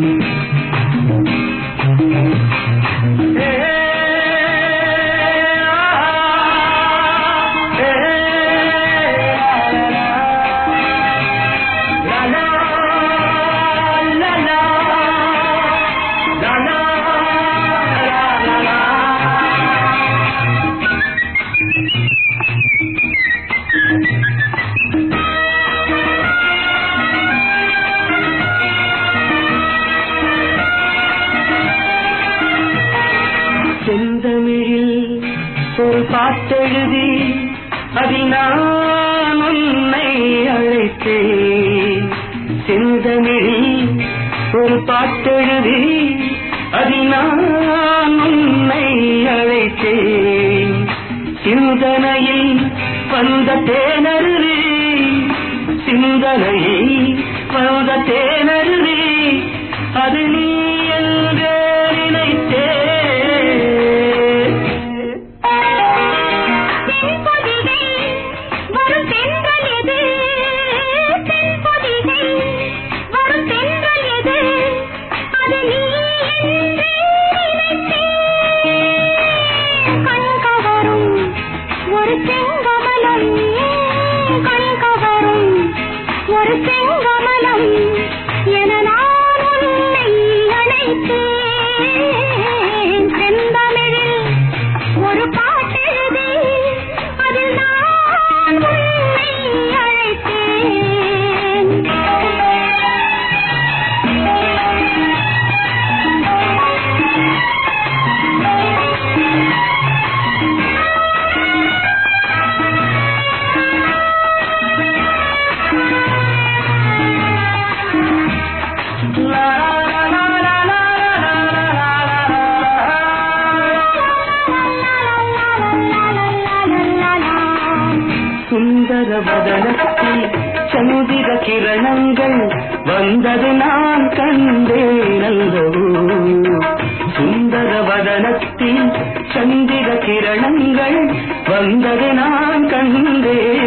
Thank you. செந்தமிழில் ஒரு பாட்டெழுதி அதில் நான் உன்னை அழைத்தேன். செந்தமிழில் ஒரு பாட்டெழுதி அதில் நான் உன்னை அழைத்தேன். சிந்தனையில் வந்த தேனருவி சிந்தனையில் வந்த தேனருவி செங்கமலம் என நான் உன்னை அழைத்தேன். செந்தமிழில் ஒரு கிரணங்கள் வந்தது நான் கண்டேன் அல்லவோ சுந்தர வதனத்தில் சந்திர கிரணங்கள் வந்தது நான் கண்டேன்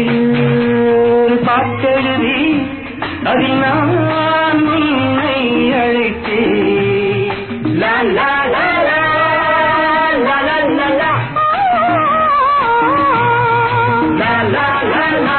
செந்தமிழில் பாட்டெழுதி அதில் நான் உன்னை அழைத்தேன் லா லா லா லா லா லா லா.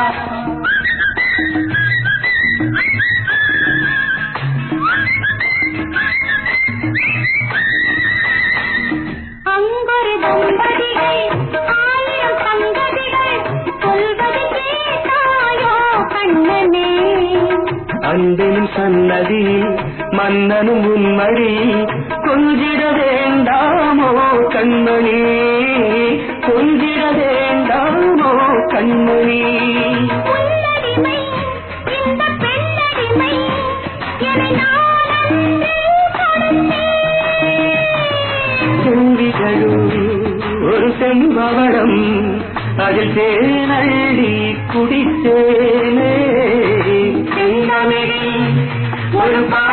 ஆண்டனும் சன்னதியில் மன்னனும் உன்மடி கொஞ்சிட வேண்டாமோ கண்மணி? கொஞ்சிட வேண்டாமோ கண்மணி? ஒரு செம்பவளம் அதில் தேனள்ளி குடித்தேனே. Bye.